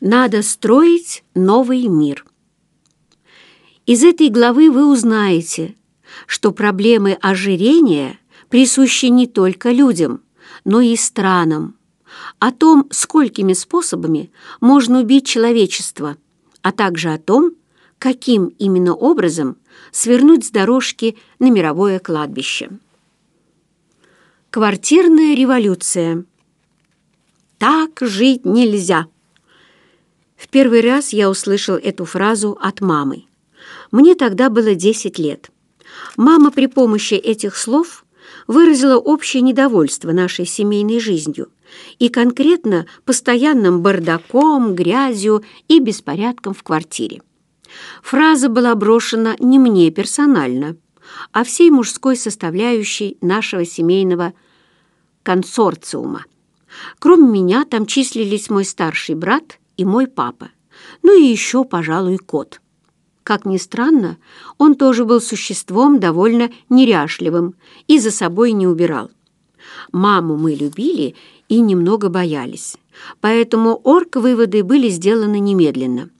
Надо строить новый мир. Из этой главы вы узнаете, что проблемы ожирения присущи не только людям, но и странам, о том, сколькими способами можно убить человечество, а также о том, каким именно образом свернуть с дорожки на мировое кладбище. Квартирная революция. Так жить нельзя. В первый раз я услышал эту фразу от мамы. Мне тогда было 10 лет. Мама при помощи этих слов выразила общее недовольство нашей семейной жизнью и конкретно постоянным бардаком, грязью и беспорядком в квартире. Фраза была брошена не мне персонально, а всей мужской составляющей нашего семейного консорциума. Кроме меня там числились мой старший брат и мой папа, ну и еще, пожалуй, кот. Как ни странно, он тоже был существом довольно неряшливым и за собой не убирал. Маму мы любили и немного боялись, поэтому орг-выводы были сделаны немедленно.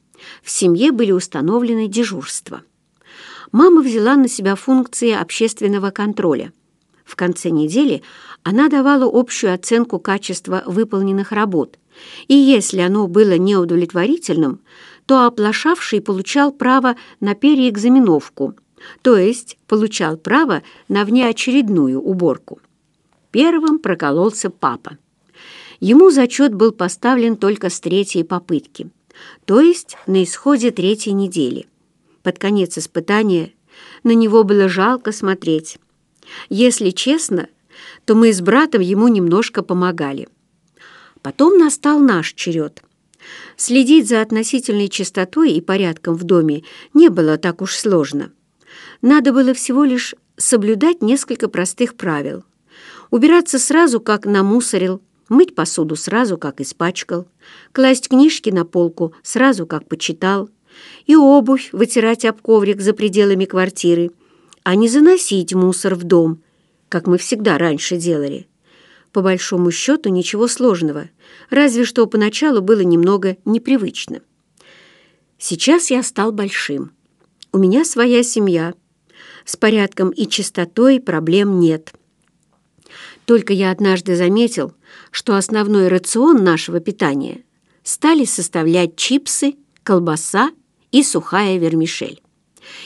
В семье были установлены дежурства. Мама взяла на себя функции общественного контроля. В конце недели она давала общую оценку качества выполненных работ – и если оно было неудовлетворительным, то оплошавший получал право на переэкзаменовку, то есть получал право на внеочередную уборку. Первым прокололся папа. Ему зачет был поставлен только с третьей попытки, то есть на исходе третьей недели. Под конец испытания на него было жалко смотреть. Если честно, то мы с братом ему немножко помогали. Потом настал наш черед. Следить за относительной чистотой и порядком в доме не было так уж сложно. Надо было всего лишь соблюдать несколько простых правил. Убираться сразу, как намусорил, мыть посуду сразу, как испачкал, класть книжки на полку сразу, как почитал, и обувь вытирать об коврик за пределами квартиры, а не заносить мусор в дом, как мы всегда раньше делали. По большому счету ничего сложного, разве что поначалу было немного непривычно. Сейчас я стал большим. У меня своя семья. С порядком и чистотой проблем нет. Только я однажды заметил, что основной рацион нашего питания стали составлять чипсы, колбаса и сухая вермишель.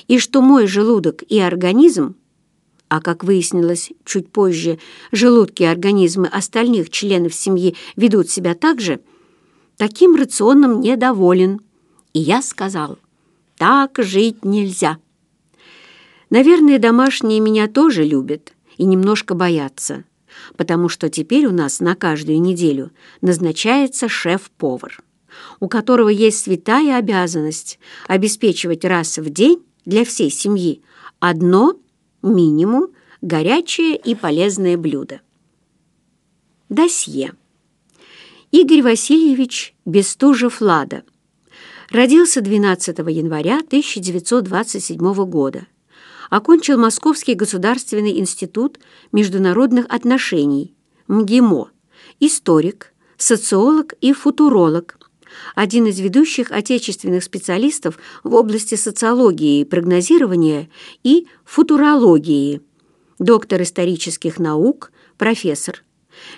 И что мой желудок и организм а, как выяснилось чуть позже, желудки и организмы остальных членов семьи ведут себя так же, таким рационом недоволен. И я сказал, так жить нельзя. Наверное, домашние меня тоже любят и немножко боятся, потому что теперь у нас на каждую неделю назначается шеф-повар, у которого есть святая обязанность обеспечивать раз в день для всей семьи одно – минимум горячее и полезное блюдо. Досье. Игорь Васильевич Бестужев-Лада. Родился 12 января 1927 года. Окончил Московский государственный институт международных отношений, МГИМО, историк, социолог и футуролог, один из ведущих отечественных специалистов в области социологии, прогнозирования и футурологии, доктор исторических наук, профессор,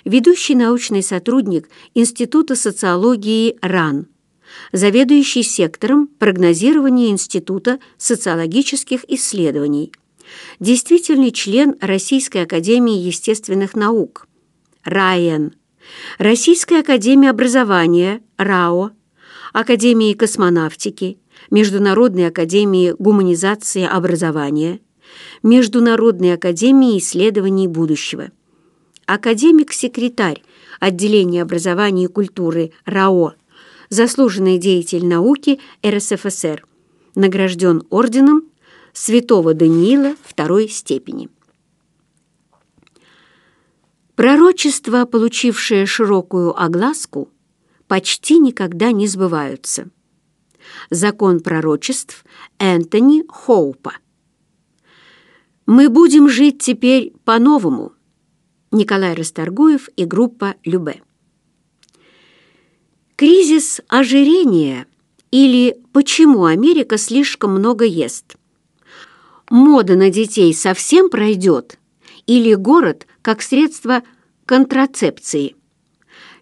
ведущий научный сотрудник Института социологии РАН, заведующий сектором прогнозирования Института социологических исследований, действительный член Российской академии естественных наук, РАЕН, Российская академия образования, РАО, Академии космонавтики, Международной академии гуманизации образования, Международной академии исследований будущего. Академик-секретарь отделения образования и культуры РАО, заслуженный деятель науки РСФСР, награжден орденом Святого Даниила второй степени. Пророчества, получившие широкую огласку, почти никогда не сбываются. Закон пророчеств Энтони Хоупа. «Мы будем жить теперь по-новому» Николай Расторгуев и группа «Любе». Кризис ожирения или почему Америка слишком много ест? Мода на детей совсем пройдет или город как средство контрацепции?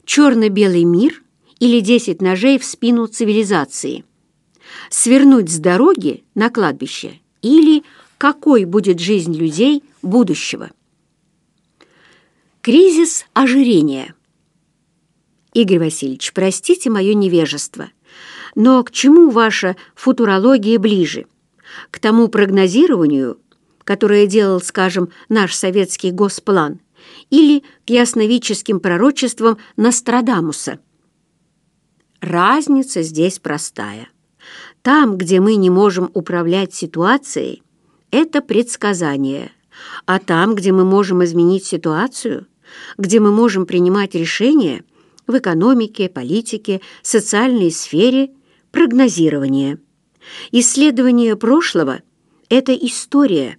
Черно-белый мир или 10 ножей в спину цивилизации? Свернуть с дороги на кладбище или какой будет жизнь людей будущего? Кризис ожирения. Игорь Васильевич, простите мое невежество, но к чему ваша футурология ближе? К тому прогнозированию, которое делал, скажем, наш советский госплан, или к ясновидческим пророчествам Нострадамуса? Разница здесь простая. Там, где мы не можем управлять ситуацией, это предсказание, а там, где мы можем изменить ситуацию, где мы можем принимать решения в экономике, политике, социальной сфере, прогнозирование. Исследование прошлого – это история,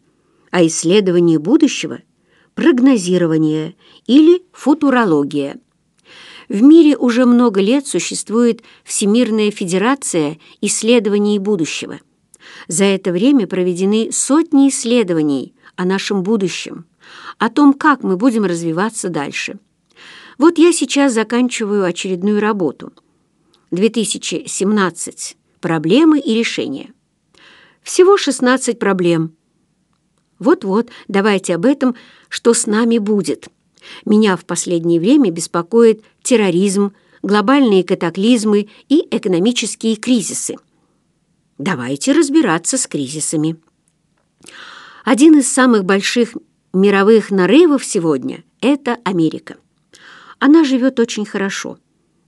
а исследование будущего – прогнозирование или футурология. В мире уже много лет существует Всемирная Федерация исследований будущего. За это время проведены сотни исследований о нашем будущем, о том, как мы будем развиваться дальше. Вот я сейчас заканчиваю очередную работу. 2017. Проблемы и решения. Всего 16 проблем. Вот-вот, давайте об этом, что с нами будет. Меня в последнее время беспокоит терроризм, глобальные катаклизмы и экономические кризисы. Давайте разбираться с кризисами. Один из самых больших мировых нарывов сегодня – это Америка. Она живет очень хорошо,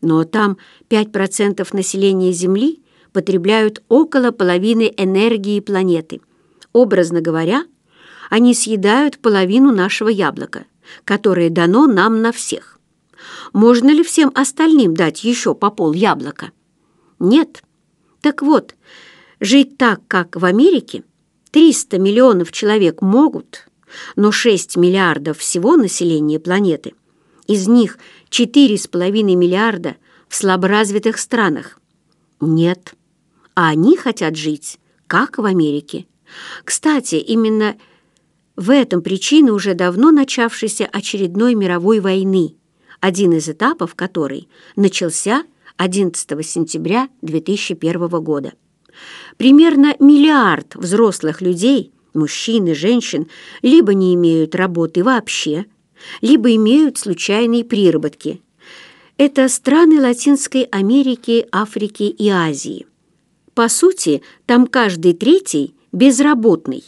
но там 5% населения Земли потребляют около половины энергии планеты. Образно говоря, они съедают половину нашего яблока – которое дано нам на всех. Можно ли всем остальным дать еще по пол яблока? Нет. Так вот, жить так, как в Америке, 300 миллионов человек могут, но 6 миллиардов всего населения планеты, из них 4,5 миллиарда в слаборазвитых странах. Нет. А они хотят жить, как в Америке. Кстати, именно в этом причина уже давно начавшейся очередной мировой войны, один из этапов которой начался 11 сентября 2001 года. Примерно миллиард взрослых людей, мужчин и женщин, либо не имеют работы вообще, либо имеют случайные приработки. Это страны Латинской Америки, Африки и Азии. По сути, там каждый третий безработный.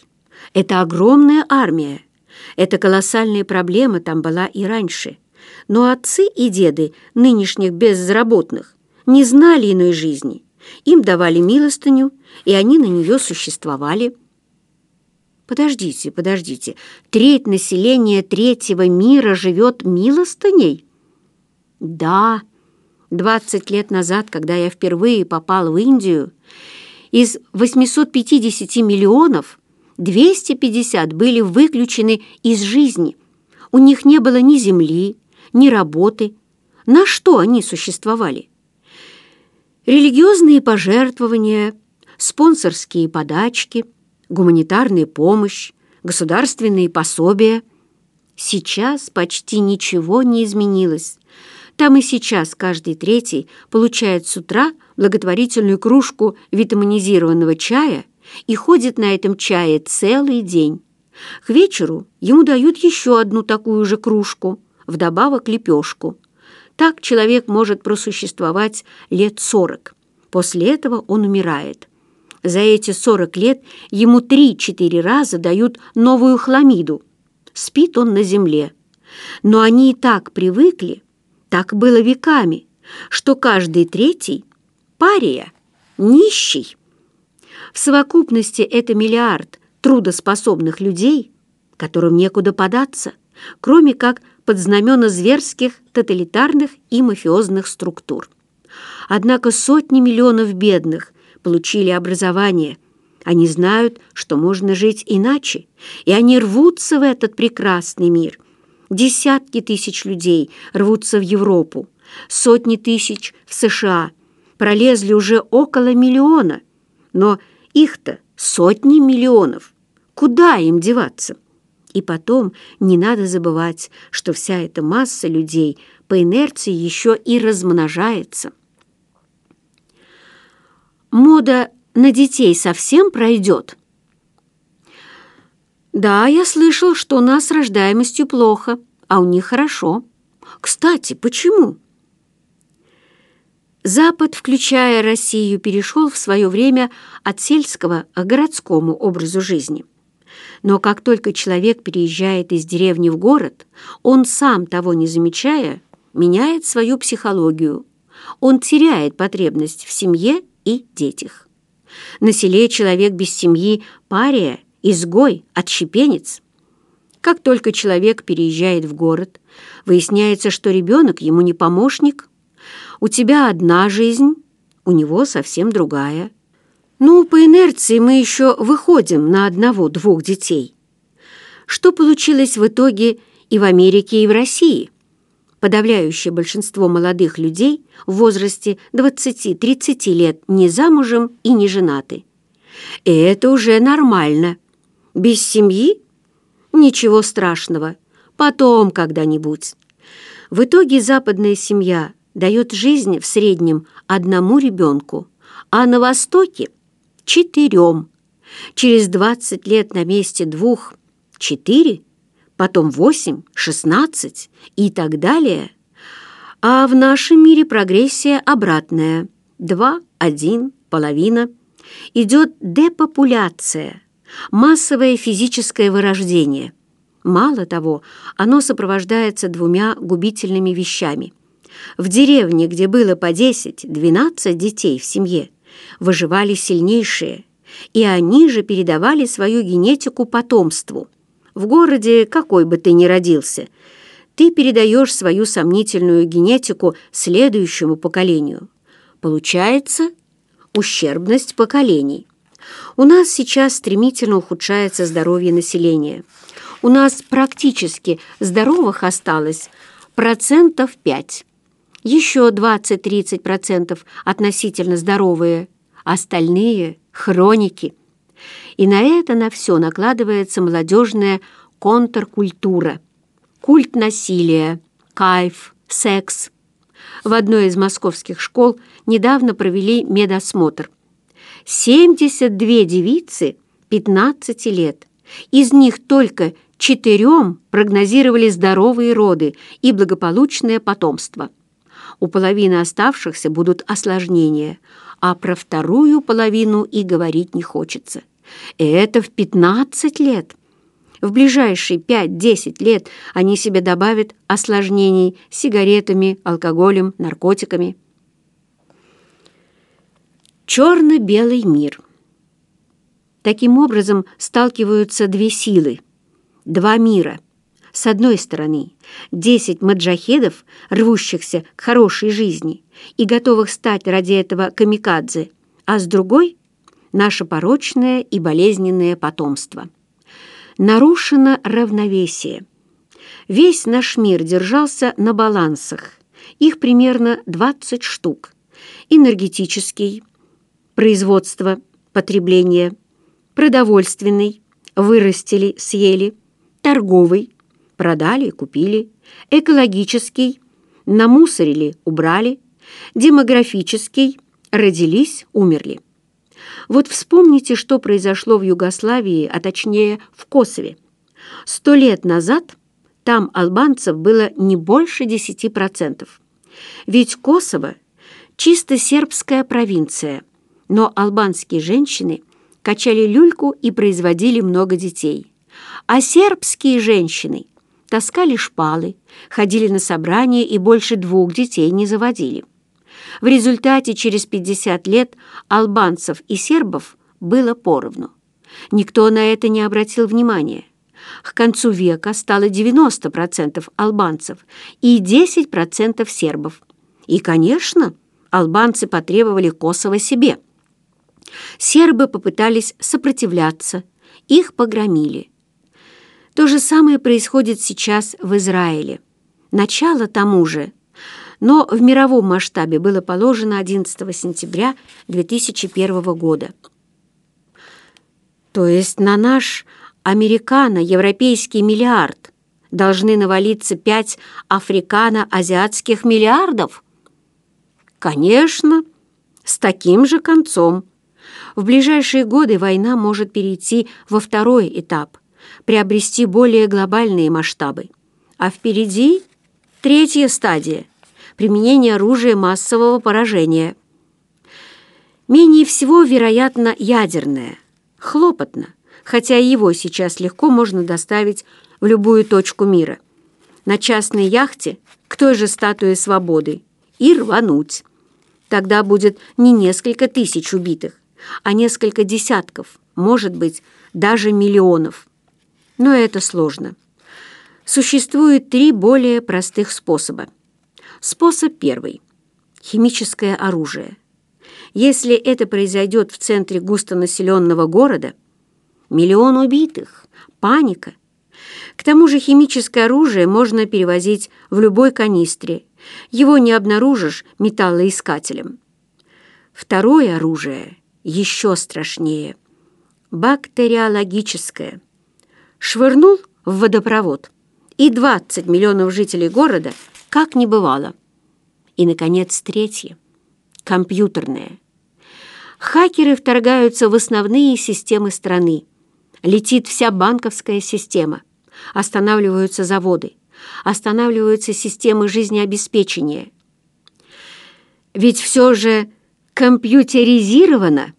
Это огромная армия. Эта колоссальная проблема там была и раньше. Но отцы и деды нынешних безработных не знали иной жизни. Им давали милостыню, и они на нее существовали. Подождите, подождите, треть населения третьего мира живет милостыней? Да, 20 лет назад, когда я впервые попал в Индию, из 850 миллионов 250 были выключены из жизни. У них не было ни земли, ни работы. На что они существовали? Религиозные пожертвования, спонсорские подачки, гуманитарная помощь, государственные пособия. Сейчас почти ничего не изменилось. Там и сейчас каждый третий получает с утра благотворительную кружку витаминизированного чая – и ходит на этом чае целый день. К вечеру ему дают еще одну такую же кружку, вдобавок лепешку. Так человек может просуществовать лет сорок. После этого он умирает. За эти сорок лет ему три-четыре раза дают новую хламиду. Спит он на земле. Но они и так привыкли, так было веками, что каждый третий – пария, нищий. В совокупности это миллиард трудоспособных людей, которым некуда податься, кроме как под знамена зверских, тоталитарных и мафиозных структур. Однако сотни миллионов бедных получили образование. Они знают, что можно жить иначе, и они рвутся в этот прекрасный мир. Десятки тысяч людей рвутся в Европу, Сотни тысяч в США пролезли уже около миллиона, но их-то сотни миллионов. Куда им деваться? И потом не надо забывать, что вся эта масса людей по инерции еще и размножается. Мода на детей совсем пройдет? Да, я слышал, что у нас с рождаемостью плохо, а у них хорошо. Кстати, почему? Запад, включая Россию, перешел в свое время от сельского к городскому образу жизни. Но как только человек переезжает из деревни в город, он сам, того не замечая, меняет свою психологию. Он теряет потребность в семье и детях. На селе человек без семьи – пария, изгой, отщепенец. Как только человек переезжает в город, выясняется, что ребенок ему не помощник. У тебя одна жизнь, у него совсем другая. Ну, по инерции мы еще выходим на одного-двух детей. Что получилось в итоге и в Америке, и в России? Подавляющее большинство молодых людей в возрасте 20-30 лет не замужем и не женаты. И это уже нормально – без семьи? Ничего страшного. Потом когда-нибудь. В итоге западная семья дает жизнь в среднем одному ребенку, а на Востоке – четырем. Через 20 лет на месте двух – четыре, потом восемь, шестнадцать и так далее. А в нашем мире прогрессия обратная – два, один, половина. Идет депопуляция – массовое физическое вырождение. Мало того, оно сопровождается двумя губительными вещами. В деревне, где было по 10-12 детей в семье, выживали сильнейшие, и они же передавали свою генетику потомству. В городе, какой бы ты ни родился, ты передаешь свою сомнительную генетику следующему поколению. Получается ущербность поколений. У нас сейчас стремительно ухудшается здоровье населения. У нас практически здоровых осталось процентов 5. Еще 20-30% относительно здоровые, остальные – хроники. И на это на все накладывается молодежная контркультура. Культ насилия, кайф, секс. В одной из московских школ недавно провели медосмотр. 72 девицы 15 лет. Из них только четырем прогнозировали здоровые роды и благополучное потомство. У половины оставшихся будут осложнения, а про вторую половину и говорить не хочется. Это в 15 лет. В ближайшие 5-10 лет они себе добавят осложнений сигаретами, алкоголем, наркотиками черно-белый мир. Таким образом сталкиваются две силы, два мира. С одной стороны, десять маджахедов, рвущихся к хорошей жизни и готовых стать ради этого камикадзе, а с другой — наше порочное и болезненное потомство. Нарушено равновесие. Весь наш мир держался на балансах. Их примерно 20 штук. Энергетический, производство, потребление, продовольственный, вырастили, съели, торговый, продали, купили, экологический, намусорили, убрали, демографический, родились, умерли. Вот вспомните, что произошло в Югославии, а точнее в Косове. Сто лет назад там албанцев было не больше 10%. Ведь Косово – чисто сербская провинция – но албанские женщины качали люльку и производили много детей. А сербские женщины таскали шпалы, ходили на собрания и больше двух детей не заводили. В результате через 50 лет албанцев и сербов было поровну. Никто на это не обратил внимания. К концу века стало 90% албанцев и 10% сербов. И, конечно, албанцы потребовали Косово себе – Сербы попытались сопротивляться, их погромили. То же самое происходит сейчас в Израиле. Начало тому же. но в мировом масштабе было положено 11 сентября 2001 года. То есть на наш американо-европейский миллиард должны навалиться пять африкано-азиатских миллиардов? Конечно, с таким же концом. В ближайшие годы война может перейти во второй этап, приобрести более глобальные масштабы. А впереди третья стадия – применение оружия массового поражения. Менее всего, вероятно, ядерное. Хлопотно, хотя его сейчас легко можно доставить в любую точку мира. На частной яхте к той же статуе свободы и рвануть. Тогда будет не несколько тысяч убитых, а несколько десятков, может быть, даже миллионов. Но это сложно. Существует три более простых способа. Способ первый – химическое оружие. Если это произойдет в центре густонаселенного города, миллион убитых, паника. К тому же химическое оружие можно перевозить в любой канистре. Его не обнаружишь металлоискателем. Второе оружие еще страшнее. Бактериологическое. Швырнул в водопровод, и 20 миллионов жителей города как не бывало. И, наконец, третье. Компьютерное. Хакеры вторгаются в основные системы страны. Летит вся банковская система. Останавливаются заводы. Останавливаются системы жизнеобеспечения. Ведь все же компьютеризировано.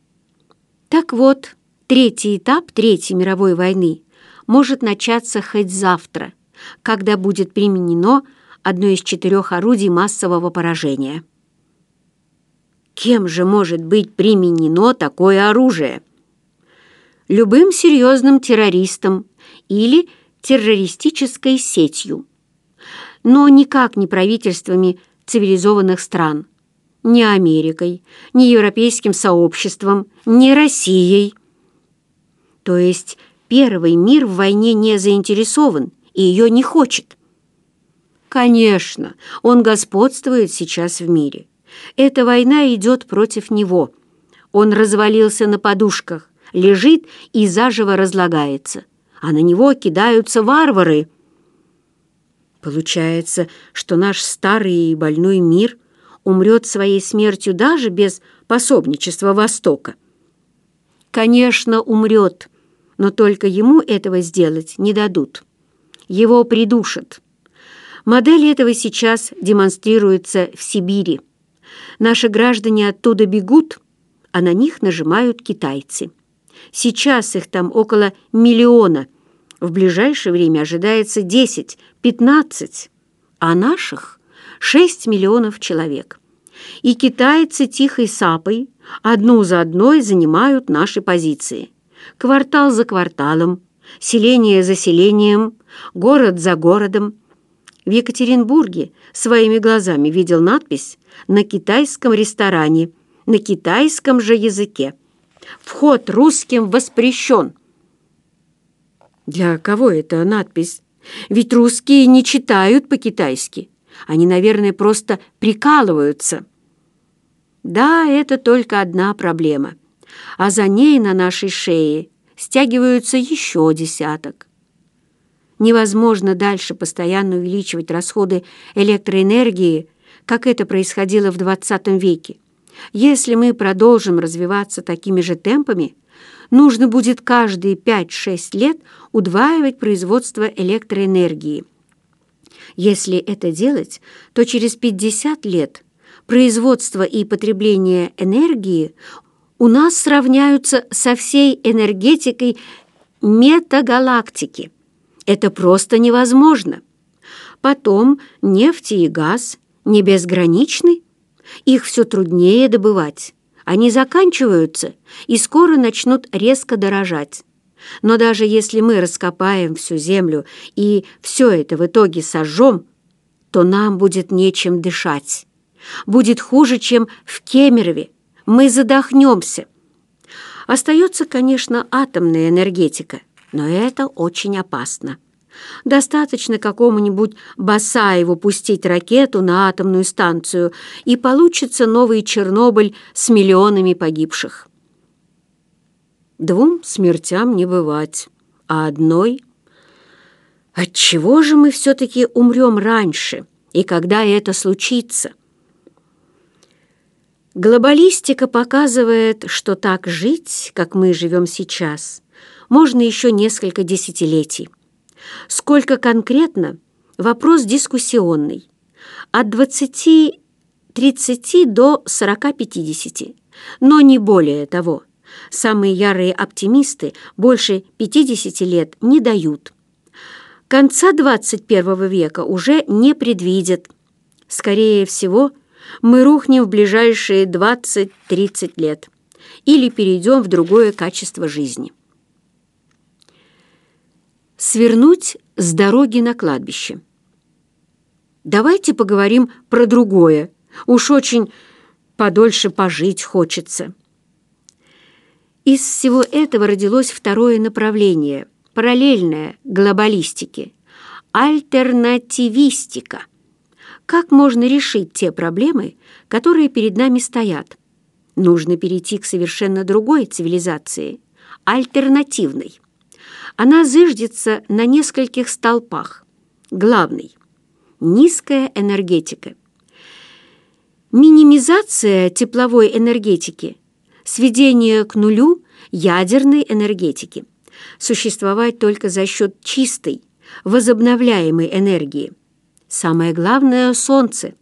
Так вот, третий этап Третьей мировой войны может начаться хоть завтра, когда будет применено одно из четырех орудий массового поражения. Кем же может быть применено такое оружие? Любым серьезным террористом или террористической сетью, но никак не правительствами цивилизованных стран – ни Америкой, ни европейским сообществом, ни Россией. То есть первый мир в войне не заинтересован и ее не хочет. Конечно, он господствует сейчас в мире. Эта война идет против него. Он развалился на подушках, лежит и заживо разлагается, а на него кидаются варвары. Получается, что наш старый и больной мир – умрет своей смертью даже без пособничества Востока. Конечно, умрет, но только ему этого сделать не дадут. Его придушат. Модель этого сейчас демонстрируется в Сибири. Наши граждане оттуда бегут, а на них нажимают китайцы. Сейчас их там около миллиона. В ближайшее время ожидается 10-15, а наших 6 миллионов человек. И китайцы тихой сапой одну за одной занимают наши позиции. Квартал за кварталом, селение за селением, город за городом. В Екатеринбурге своими глазами видел надпись на китайском ресторане, на китайском же языке. Вход русским воспрещен. Для кого эта надпись? Ведь русские не читают по-китайски. Они, наверное, просто прикалываются. Да, это только одна проблема. А за ней на нашей шее стягиваются еще десяток. Невозможно дальше постоянно увеличивать расходы электроэнергии, как это происходило в 20 веке. Если мы продолжим развиваться такими же темпами, нужно будет каждые 5-6 лет удваивать производство электроэнергии – если это делать, то через 50 лет производство и потребление энергии у нас сравняются со всей энергетикой метагалактики. Это просто невозможно. Потом нефть и газ не безграничны, их все труднее добывать. Они заканчиваются и скоро начнут резко дорожать. Но даже если мы раскопаем всю землю и все это в итоге сожжем, то нам будет нечем дышать. Будет хуже, чем в Кемерове. Мы задохнемся. Остается, конечно, атомная энергетика, но это очень опасно. Достаточно какому-нибудь Басаеву пустить ракету на атомную станцию, и получится новый Чернобыль с миллионами погибших. Двум смертям не бывать, а одной... Отчего же мы все-таки умрем раньше, и когда это случится? Глобалистика показывает, что так жить, как мы живем сейчас, можно еще несколько десятилетий. Сколько конкретно – вопрос дискуссионный. От 20-30 до 40-50, но не более того. Самые ярые оптимисты больше 50 лет не дают. Конца 21 века уже не предвидят. Скорее всего – мы рухнем в ближайшие 20-30 лет или перейдем в другое качество жизни. Свернуть с дороги на кладбище. Давайте поговорим про другое. Уж очень подольше пожить хочется. Из всего этого родилось второе направление, параллельное глобалистике – альтернативистика – как можно решить те проблемы, которые перед нами стоят? Нужно перейти к совершенно другой цивилизации, альтернативной. Она зыждется на нескольких столпах. Главный – низкая энергетика. Минимизация тепловой энергетики, сведение к нулю ядерной энергетики, существовать только за счет чистой, возобновляемой энергии – Самое главное — солнце.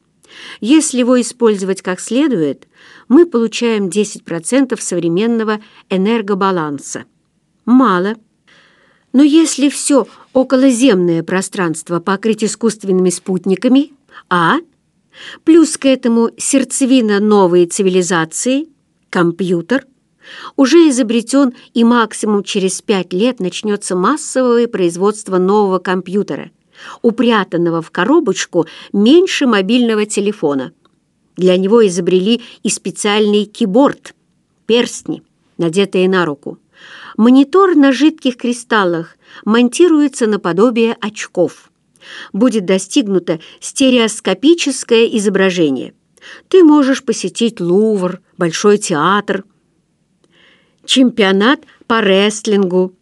Если его использовать как следует, мы получаем 10% современного энергобаланса. Мало. Но если все околоземное пространство покрыть искусственными спутниками, а, плюс к этому сердцевина новой цивилизации, компьютер, уже изобретен и максимум через пять лет начнется массовое производство нового компьютера – упрятанного в коробочку меньше мобильного телефона. Для него изобрели и специальный киборд – перстни, надетые на руку. Монитор на жидких кристаллах монтируется наподобие очков. Будет достигнуто стереоскопическое изображение. Ты можешь посетить Лувр, Большой театр, чемпионат по рестлингу.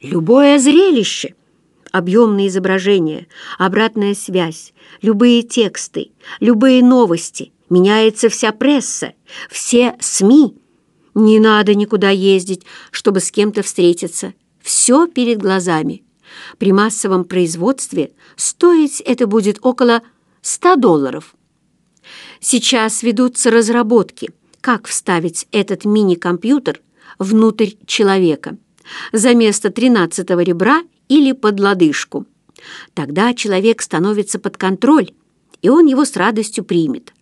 Любое зрелище – объемные изображения, обратная связь, любые тексты, любые новости, меняется вся пресса, все СМИ. Не надо никуда ездить, чтобы с кем-то встретиться. Все перед глазами. При массовом производстве стоить это будет около 100 долларов. Сейчас ведутся разработки, как вставить этот мини-компьютер внутрь человека. За место 13 ребра или под лодыжку. Тогда человек становится под контроль, и он его с радостью примет.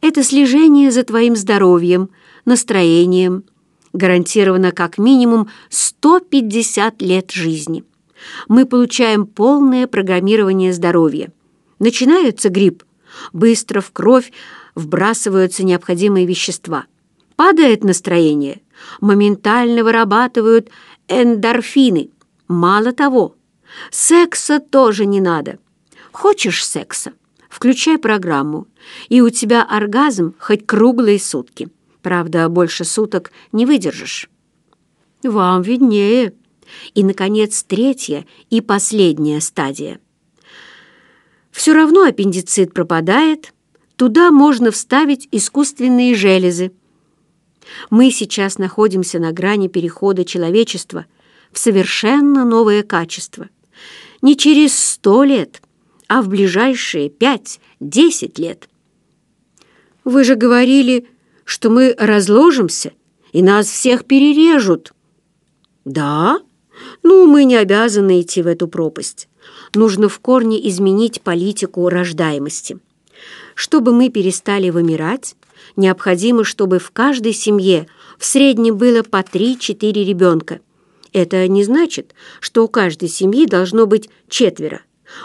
Это слежение за твоим здоровьем, настроением, гарантировано как минимум 150 лет жизни. Мы получаем полное программирование здоровья. Начинается грипп, быстро в кровь вбрасываются необходимые вещества. Падает настроение, моментально вырабатывают эндорфины – Мало того, секса тоже не надо. Хочешь секса? Включай программу, и у тебя оргазм хоть круглые сутки. Правда, больше суток не выдержишь. Вам виднее. И, наконец, третья и последняя стадия. Все равно аппендицит пропадает, туда можно вставить искусственные железы. Мы сейчас находимся на грани перехода человечества – в совершенно новое качество. Не через сто лет, а в ближайшие пять-десять лет. Вы же говорили, что мы разложимся, и нас всех перережут. Да? Ну, мы не обязаны идти в эту пропасть. Нужно в корне изменить политику рождаемости. Чтобы мы перестали вымирать, необходимо, чтобы в каждой семье в среднем было по 3-4 ребенка. Это не значит, что у каждой семьи должно быть четверо.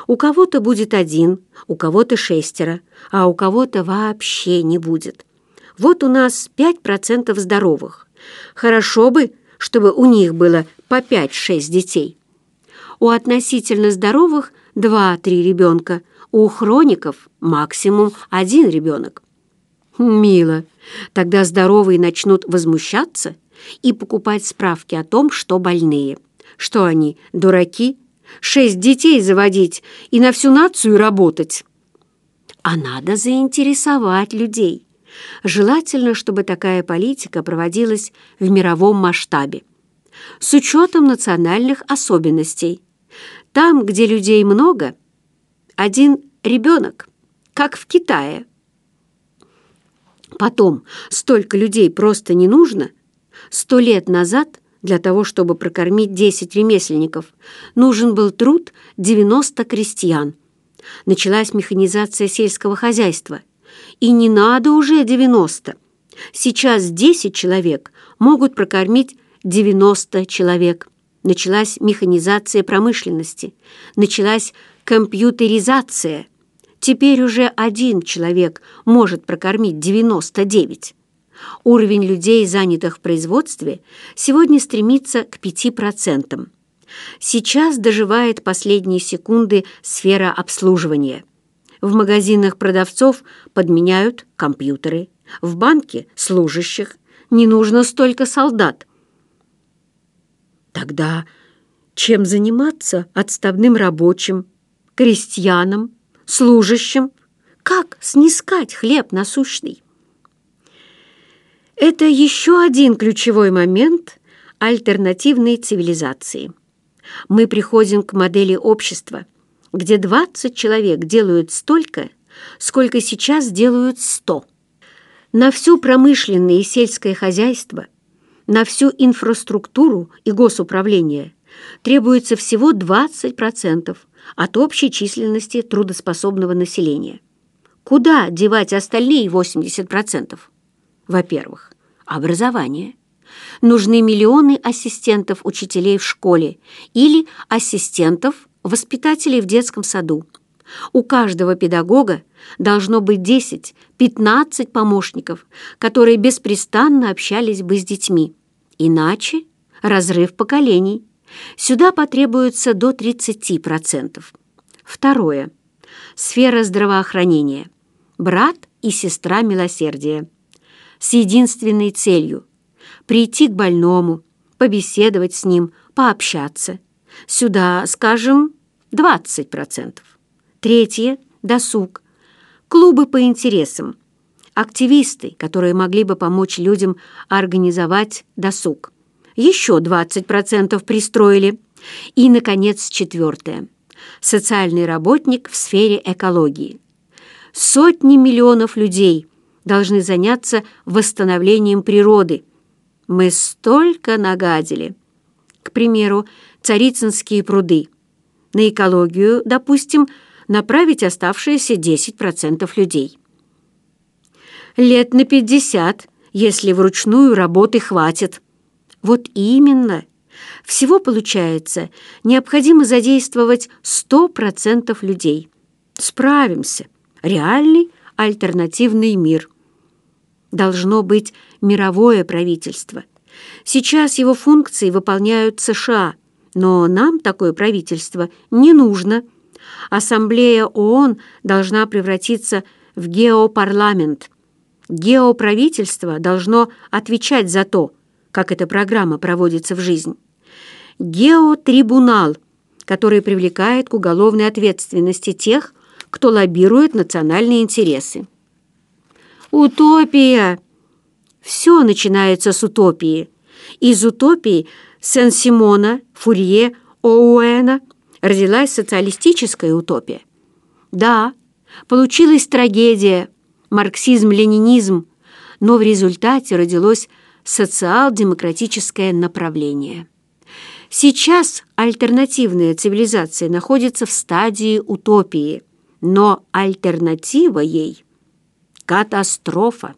У кого-то будет один, у кого-то шестеро, а у кого-то вообще не будет. Вот у нас 5% здоровых. Хорошо бы, чтобы у них было по 5-6 детей. У относительно здоровых 2-3 ребенка, у хроников максимум один ребенок. Мило. Тогда здоровые начнут возмущаться и покупать справки о том, что больные. Что они, дураки? Шесть детей заводить и на всю нацию работать. А надо заинтересовать людей. Желательно, чтобы такая политика проводилась в мировом масштабе, с учетом национальных особенностей. Там, где людей много, один ребенок, как в Китае. Потом столько людей просто не нужно. Сто лет назад для того, чтобы прокормить 10 ремесленников, нужен был труд 90 крестьян. Началась механизация сельского хозяйства. И не надо уже 90. Сейчас 10 человек могут прокормить 90 человек. Началась механизация промышленности. Началась компьютеризация. Теперь уже один человек может прокормить 99. Уровень людей, занятых в производстве, сегодня стремится к 5%. Сейчас доживает последние секунды сфера обслуживания. В магазинах продавцов подменяют компьютеры, в банке – служащих. Не нужно столько солдат. Тогда чем заниматься отставным рабочим, крестьянам, служащим? Как снискать хлеб насущный? Это еще один ключевой момент альтернативной цивилизации. Мы приходим к модели общества, где 20 человек делают столько, сколько сейчас делают 100. На всю промышленное и сельское хозяйство, на всю инфраструктуру и госуправление требуется всего 20% от общей численности трудоспособного населения. Куда девать остальные 80%? Во-первых, образование. Нужны миллионы ассистентов учителей в школе или ассистентов воспитателей в детском саду. У каждого педагога должно быть 10-15 помощников, которые беспрестанно общались бы с детьми. Иначе разрыв поколений. Сюда потребуется до 30%. Второе. Сфера здравоохранения. Брат и сестра милосердия с единственной целью – прийти к больному, побеседовать с ним, пообщаться. Сюда, скажем, 20%. Третье – досуг. Клубы по интересам. Активисты, которые могли бы помочь людям организовать досуг. Еще 20% пристроили. И, наконец, четвертое. Социальный работник в сфере экологии. Сотни миллионов людей – должны заняться восстановлением природы. Мы столько нагадили. К примеру, Царицынские пруды. На экологию, допустим, направить оставшиеся 10% людей. Лет на 50, если вручную работы хватит. Вот именно. Всего получается, необходимо задействовать 100% людей. Справимся. Реальный альтернативный мир. Должно быть мировое правительство. Сейчас его функции выполняют США, но нам такое правительство не нужно. Ассамблея ООН должна превратиться в геопарламент. Геоправительство должно отвечать за то, как эта программа проводится в жизнь. Геотрибунал, который привлекает к уголовной ответственности тех, кто лоббирует национальные интересы. Утопия! Все начинается с утопии. Из утопии Сен-Симона, Фурье, Оуэна родилась социалистическая утопия. Да, получилась трагедия, марксизм-ленинизм, но в результате родилось социал-демократическое направление. Сейчас альтернативная цивилизация находится в стадии утопии – но альтернатива ей – катастрофа.